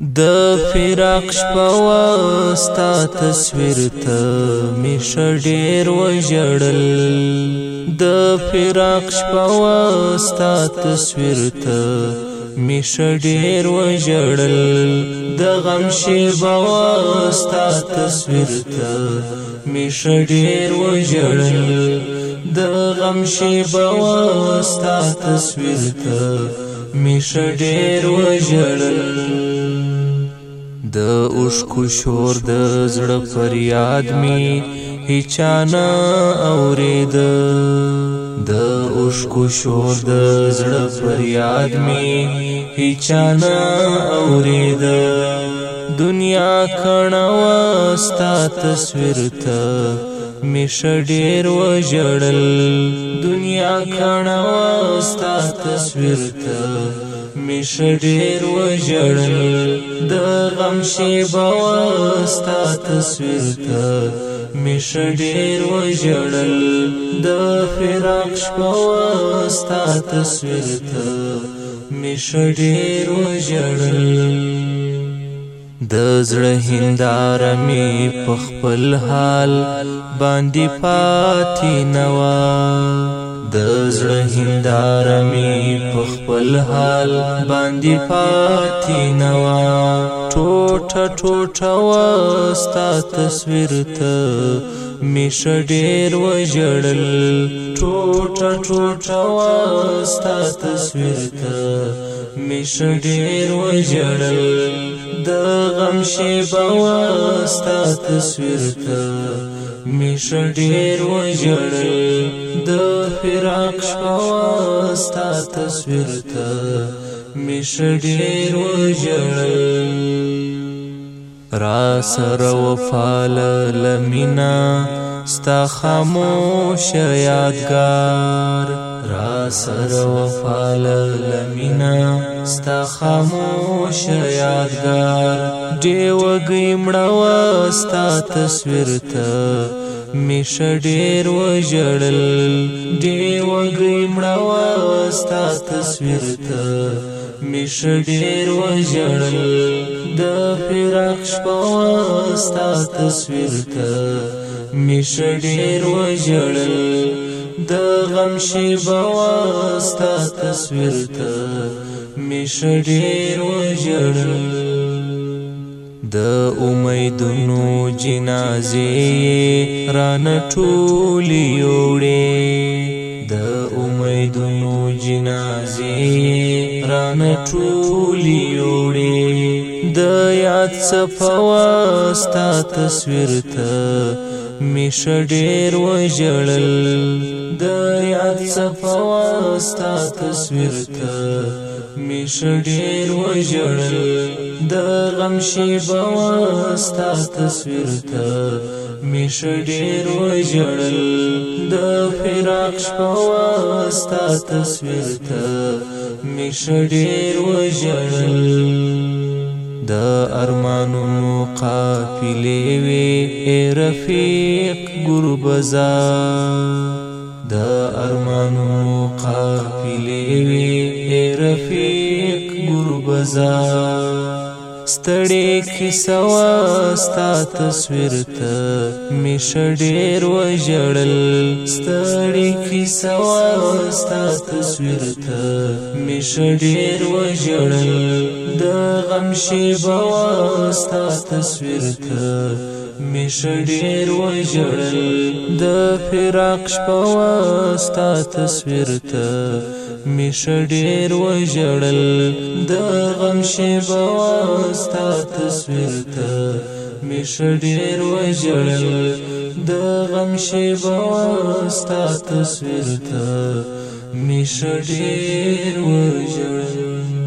د فراق شپوا ستا تصویر ته می شډیر وژړل د فراق شپوا ستا تصویر ته می شډیر وژړل د غم شیبوا ستا تصویر ته می شډیر وژړل د غم شیبوا ستا تصویر ته می شډیر وژړل د اوښکو شور د زړه فریاد می هیچانه اورید د اوښکو شور د زړه فریاد می هیچانه اورید دنیا کڼه واستا تصویر ته مش ډیر و جړل دنیا کڼه واستا تصویر ته می شډیر وژړل د غم شیبه واستا تصویر ته می شډیر وژړل د فراق شپه واستا تصویر ته می شډیر وژړل د زړه هندار می په خپل حال باندې پاتې نوا د زړه هندار می په خپل حال باندې پاتې نوا ټوټه ټوټه وستا تصویر ته میش ډیر وژړل ټوټه ټوټه وستا تصویر ته میش ډیر وژړل د غم شیبه وستا تصویر ته میش ډیر وژړل د فراق شپه وستا تصویر ته میش ډیر وژړل را سر وفال لمینا ستا خاموش یادگار را سر وفال لمینا ستا خاموش یادگار دی وګی مړو ستا تصویر ته میش ډیر وژړل دی وګی مړو ستا تصویر ته میش ډیر وژړل د فراق شپه ستا تصویر ته میش ډیر وژړل د غم شیبه ستا تصویر ته میش ډیر وژړل د امیدونو جنازې رانه ټولی وړې د امیدونو جنازې ران ټولی وړي د یاد صفواستا تصویر ته میش ډیر وژړل د یاد صفواستا تصویر ته میش ډیر وژړل د غم شی بواستا تصویر ته میش ډیر وژړل د فراق شپوا ستا تصویر ته می شډیر وژړل د ارمانونو قافلې وی رفیق ګربزا د ارمانونو قافلې وی رفیق ګربزا ستړي کیسوا ستا تصویر ته مشډیر وژړل ستړي کیسوا ستا تصویر ته مشډیر وژړل د غم شیبوا ستا تصویر ته مشډیر وژړل د فراق شپوا ستا تصویر ته میش ډیر وژړل د غم شیبه واستا تصویر ته میش ډیر وژړل د غم شیبه واستا تصویر ته میش ډیر وژړل